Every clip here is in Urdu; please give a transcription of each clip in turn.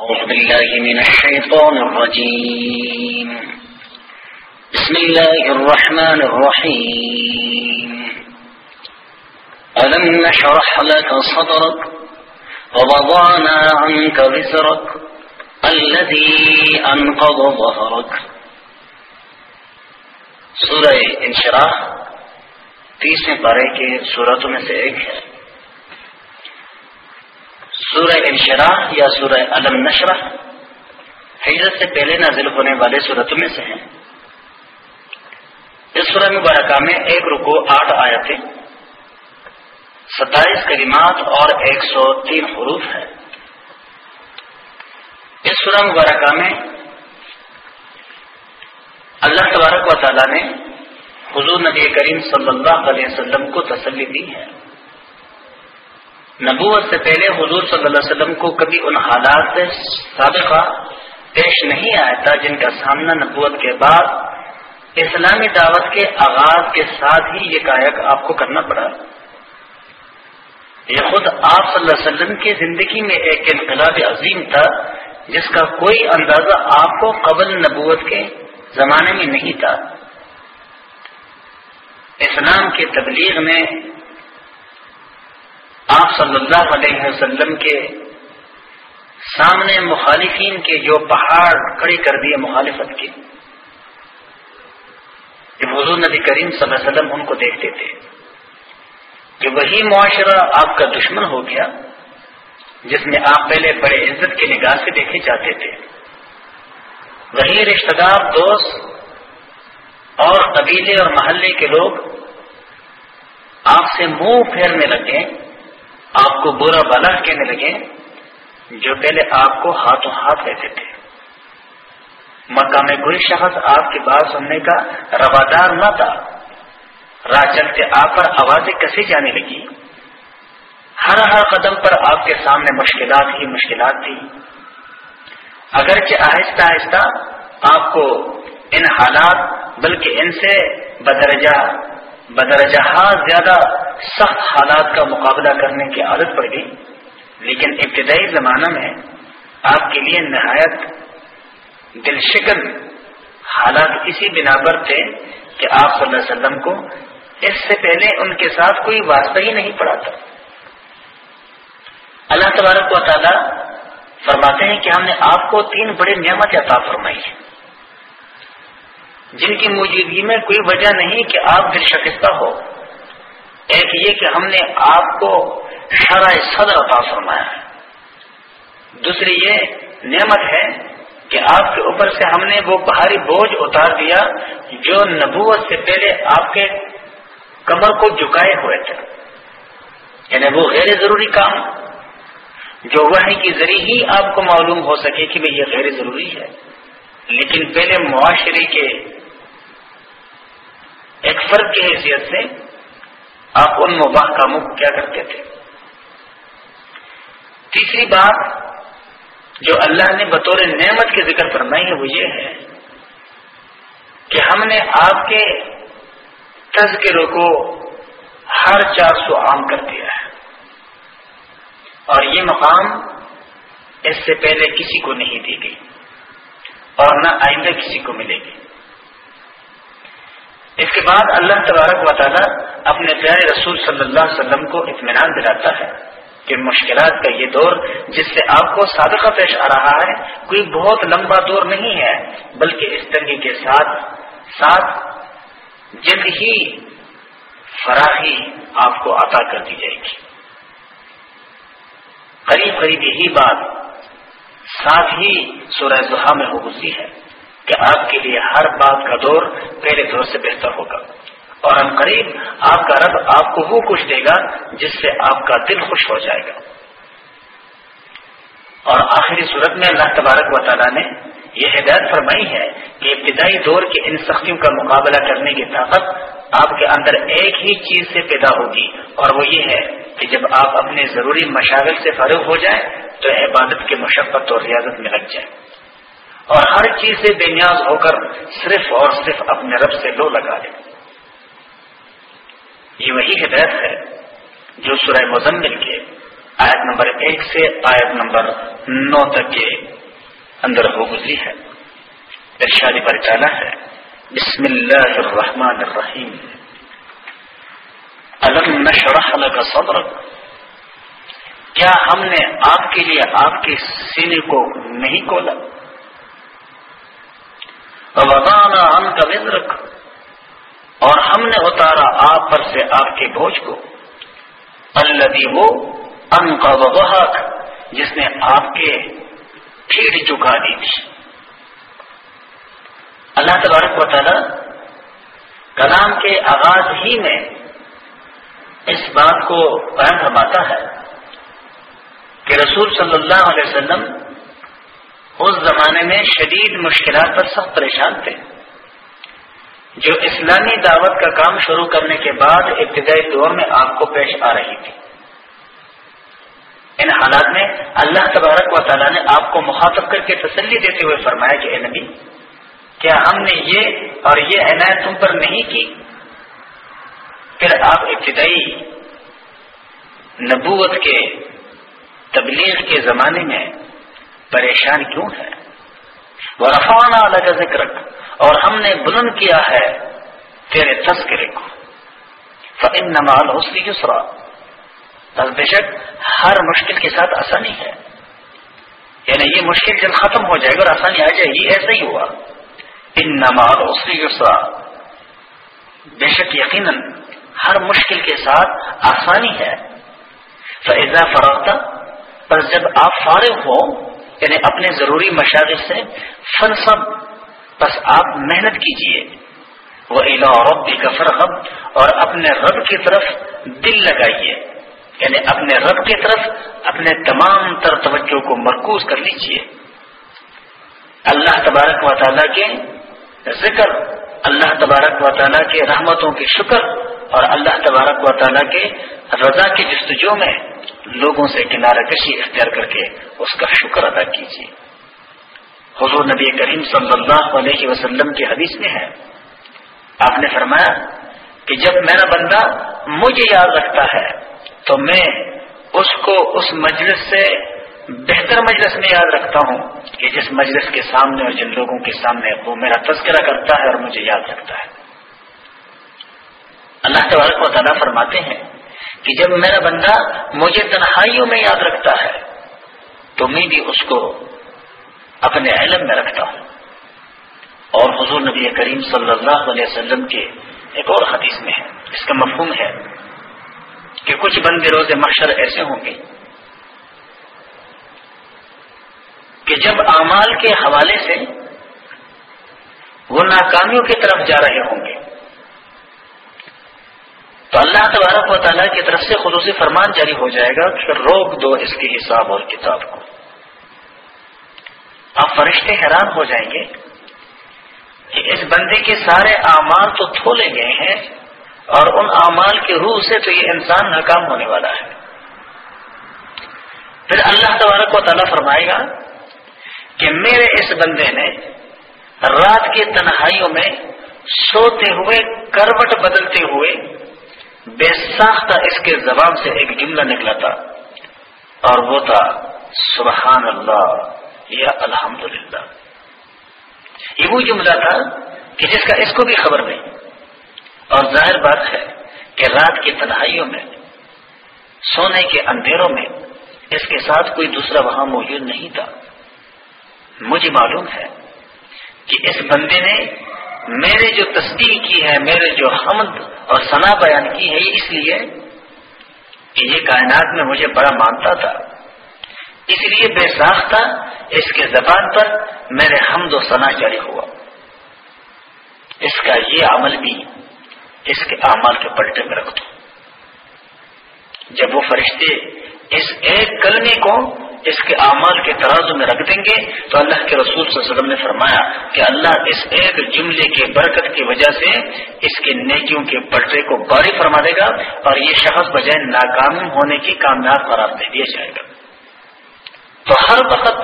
أعوذ بالله من الشيطان الرجيم. بسم الله الرحمن الرحيم. ألم نشرح لك صدرك ووضعنا عنك وزرك الذي أنقض ظهرك. سورة انشراح تیسویں پارے کے سورتوں میں سے ایک ہے. سورہ انشراح یا سورہ علم نشرہ حجرت سے پہلے نازل ہونے والے صورتوں میں سے ہیں۔ اس سورہ مبارکہ میں ایک رکو آٹھ آیتیں، ستائیس کلمات اور ایک سو تین حروف ہے اس سورہ مبارکہ میں اللہ تبارک و تعالیٰ نے حضور نبی کریم صلی اللہ علیہ وسلم کو تسلی دی ہے۔ نبوت سے پہلے حضور صلی اللہ علیہ وسلم کو کبھی ان حالات سے سابقہ پیش نہیں آیا تھا جن کا سامنا نبوت کے بعد اسلامی دعوت کے آغاز کے ساتھ ہی یہ کائک آپ کو کرنا پڑا۔ یہ خود آپ صلی اللہ علیہ وسلم کی زندگی میں ایک انقلاب عظیم تھا جس کا کوئی اندازہ آپ کو قبل نبوت کے زمانے میں نہیں تھا۔ اسلام کی تبلیغ میں آپ صلی اللہ علیہ وسلم کے سامنے مخالفین کے جو پہاڑ کھڑے کر دیے مخالفت کے۔ حضور نبی کریم صلی اللہ علیہ وسلم ان کو دیکھتے تھے۔ کہ وہی معاشرہ آپ کا دشمن ہو گیا، جس میں آپ پہلے بڑے عزت کی نگاہ سے دیکھے جاتے تھے۔ وہی رشتہ دار، دوست اور قبیلے اور محلے کے لوگ آپ سے منہ پھیرنے لگے آپ کو برا بلا کہنے لگے جو پہلے آپ کو ہاتھوں ہاتھ لیتے تھے۔ مکہ میں کوئی شخص آپ کی بات سننے کا روادار نہ تھا۔ راہ چلتے آپ پر آوازیں کسی جانے لگی؟ ہر ہر قدم پر آپ کے سامنے مشکلات ہی مشکلات تھی اگرچہ آہستہ آہستہ آپ کو ان حالات، بلکہ ان سے بدرجہ بدرجہ زیادہ سخت حالات کا مقابلہ کرنے کی عادت پڑ گئی، لیکن ابتدائی زمانہ میں آپ کے لیے نہایت دل شکن حالات اسی بنا پر تھے کہ آپ صلی اللہ علیہ وسلم کو اس سے پہلے ان کے ساتھ کوئی واسطہ ہی نہیں پڑا تھا۔ اللہ تبارک و تعالی فرماتے ہیں کہ ہم نے آپ کو تین بڑے نعمت عطا فرمائی ہے جن کی موجودگی میں کوئی وجہ نہیں کہ آپ دل شکستہ ہو، ایک یہ کہ ہم نے آپ کو شرح صدر عطا فرمایا ہے۔ دوسری یہ نعمت ہے کہ آپ کے اوپر سے ہم نے وہ بھاری بوجھ اتار دیا جو نبوت سے پہلے آپ کے کمر کو جھکائے ہوئے تھے۔ یعنی وہ غیر ضروری کام، جو وحی کی ذریعے ہی آپ کو معلوم ہو سکے کہ بھائی یہ غیر ضروری ہے۔ لیکن پہلے معاشرے کے فرد کی حیثیت سے آپ ان مباح کاموں کو کیا کرتے تھے؟ تیسری بات جو اللہ نے بطور نعمت کے ذکر فرمائی ہے وہ یہ ہے کہ ہم نے آپ کے تذکروں کو ہر چار سو عام کر دیا ہے۔ اور یہ مقام اس سے پہلے کسی کو نہیں دی گئی اور نہ آئندہ کسی کو ملے گی۔ اس کے بعد اللہ تبارک و تعالیٰ اپنے پیارے رسول صلی اللہ علیہ وسلم کو اطمینان دلاتا ہے کہ مشکلات کا یہ دور جس سے آپ کو صادقہ پیش آ رہا ہے، کوئی بہت لمبا دور نہیں ہے، بلکہ اس طرح کے ساتھ ساتھ جلد ہی فراخی آپ کو عطا کر دی جائے گی۔ قریب قریب یہی بات ساتھ ہی سورہ زحا میں ہو گزری ہے۔ کہ آپ کے لیے ہر بات کا دور پہلے دور سے بہتر ہوگا۔ اور ہم قریب آپ کا رب آپ کو وہ کچھ دے گا جس سے آپ کا دل خوش ہو جائے گا۔ اور آخری صورت میں اللہ تبارک و تعالیٰ نے یہ ہدایت فرمائی ہے کہ ابتدائی دور کی ان سختیوں کا مقابلہ کرنے کی طاقت آپ کے اندر ایک ہی چیز سے پیدا ہوگی۔ اور وہ یہ ہے کہ جب آپ اپنے ضروری مشاغل سے فروغ ہو جائیں تو عبادت کی مشقت اور ریاضت میں لگ جائیں۔ اور ہر چیز سے بے نیاز ہو کر صرف اور صرف اپنے رب سے لو لگا لے۔ یہ وہی ہدایت ہے جو سورہ مزمل کے آیت نمبر ایک سے آیت نمبر نو تک کے اندر ہو گزری ہے۔ ارشادی پر چالا ہے۔ بسم اللہ الرحمن الرحیم۔ علم نشرح لك صدرك کیا ہم نے آپ کے لیے آپ کے سینے کو نہیں کھولا؟ وضعنا ہم کا وزرک اور ہم نے اتارا آپ پر سے آپ کے بوجھ کو۔ الدی وہ ان کا وبحق جس نے آپ کے ٹھیک چکا دی تھی۔ اللہ تبارک و تعالی کلام کے آغاز ہی میں اس بات کو بیان فرماتا ہے کہ رسول صلی اللہ علیہ وسلم اس زمانے میں شدید مشکلات پر سخت پریشان تھے۔ جو اسلامی دعوت کا کام شروع کرنے کے بعد ابتدائی دور میں آپ کو پیش آ رہی تھی۔ ان حالات میں اللہ تبارک و تعالیٰ نے آپ کو مخاطب کر کے تسلی دیتے ہوئے فرمایا کہ اے نبی، کیا ہم نے یہ اور یہ عنایت تم پر نہیں کی؟ پھر آپ ابتدائی نبوت کے تبلیغ کے زمانے میں پریشان کیوں ہے؟ وہ رفانہ الگ ذکر اور ہم نے بلند کیا ہے تیرے تذکرے کو۔ فن نمال حسلی یسرا بس بے شک ہر مشکل کے ساتھ آسانی ہے۔ یعنی یہ مشکل جب ختم ہو جائے گا اور آسانی آ جائے گی ایسا ہی ہوا۔ ان نمال حسلی یسرا بے شک یقیناً ہر مشکل کے ساتھ آسانی ہے۔ فیضا فروختہ پر جب آپ فارغ ہو یعنی اپنے ضروری مشاغل سے فن سب بس آپ محنت کیجیے۔ وہ الا رب کا فرحب اور اپنے رب کی طرف دل لگائیے۔ یعنی اپنے رب کی طرف اپنے تمام تر توجہ کو مرکوز کر لیجیے۔ اللہ تبارک و تعالیٰ کے ذکر، اللہ تبارک و تعالیٰ کے رحمتوں کے شکر اور اللہ تبارک و تعالیٰ کے رضا کی جستجو میں لوگوں سے کنارہ کشی اختیار کر کے اس کا شکر ادا کیجیے۔ حضور نبی کریم صلی اللہ علیہ وسلم کی حدیث میں ہے۔ آپ نے فرمایا کہ جب میرا بندہ مجھے یاد رکھتا ہے تو میں اس کو اس مجلس سے بہتر مجلس میں یاد رکھتا ہوں کہ جس مجلس کے سامنے اور جن لوگوں کے سامنے وہ میرا تذکرہ کرتا ہے اور مجھے یاد رکھتا ہے۔ اللہ تبارک و تعالیٰ فرماتے ہیں کہ جب میرا بندہ مجھے تنہائیوں میں یاد رکھتا ہے، تو میں بھی اس کو اپنے علم میں رکھتا ہوں۔ اور حضور نبی کریم صلی اللہ علیہ وسلم کے ایک اور حدیث میں ہے، اس کا مفہوم ہے کہ کچھ بندے روز محشر ایسے ہوں گے کہ جب اعمال کے حوالے سے وہ ناکامیوں کی طرف جا رہے ہوں گے۔ تو اللہ تبارک و تعالیٰ کی طرف سے خصوصی فرمان جاری ہو جائے گا کہ روک دو اس کے حساب اور کتاب کو۔ اب فرشتے حیران ہو جائیں گے کہ اس بندے کے سارے اعمال تو تھولے گئے ہیں اور ان اعمال کی روح سے تو یہ انسان ناکام ہونے والا ہے۔ پھر اللہ تبارک و تعالیٰ فرمائے گا کہ میرے اس بندے نے رات کی تنہائیوں میں سوتے ہوئے کروٹ بدلتے ہوئے بے ساختہ اس کے زبان سے ایک جملہ نکلا تھا اور وہ تھا، سبحان اللہ، یا الحمد یہ وہ جملہ تھا کہ جس کا اس کو بھی خبر نہیں۔ اور ظاہر بات ہے کہ رات کی تنہائیوں میں، سونے کے اندھیروں میں اس کے ساتھ کوئی دوسرا وہاں موجود نہیں تھا۔ مجھے معلوم ہے کہ اس بندے نے میرے جو تصدیق کی ہے، میرے جو حمد اور ثنا بیان کی ہے، یہ اس لیے کہ یہ کائنات میں مجھے بڑا مانتا تھا۔ اس لیے بے ساختہ اس کے زبان پر میرے حمد و ثنا جاری ہوا۔ اس کا یہ عمل بھی اس کے اعمال کے پلٹے میں رکھ دو جب وہ فرشتے اس ایک کلمے کو اس کے اعمال کے ترازو میں رکھ دیں گے۔ تو اللہ کے رسول صلی اللہ علیہ وسلم نے فرمایا کہ اللہ اس ایک جملے کے برکت کی وجہ سے اس کے نیکیوں کے پلٹے کو باری فرما دے گا اور یہ شخص بجائے ناکام ہونے کی کامیاب قرار دے دیا جائے گا۔ تو ہر وقت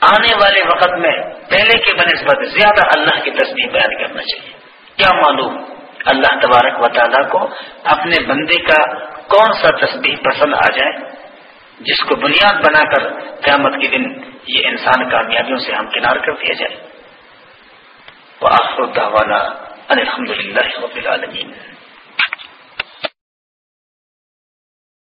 آنے والے وقت میں پہلے کے بنسبت زیادہ اللہ کی تصدیق بیان کرنا چاہیے۔ کیا معلوم اللہ تبارک و تعالیٰ کو اپنے بندے کا کون سا تصدیق پسند آ جائے؟ جس کو بنیاد بنا کر قیامت کے دن یہ انسان کامیابیوں سے ہم کنار کر دیا جائے۔ وہ آخر الحمد للہ رب العالمین۔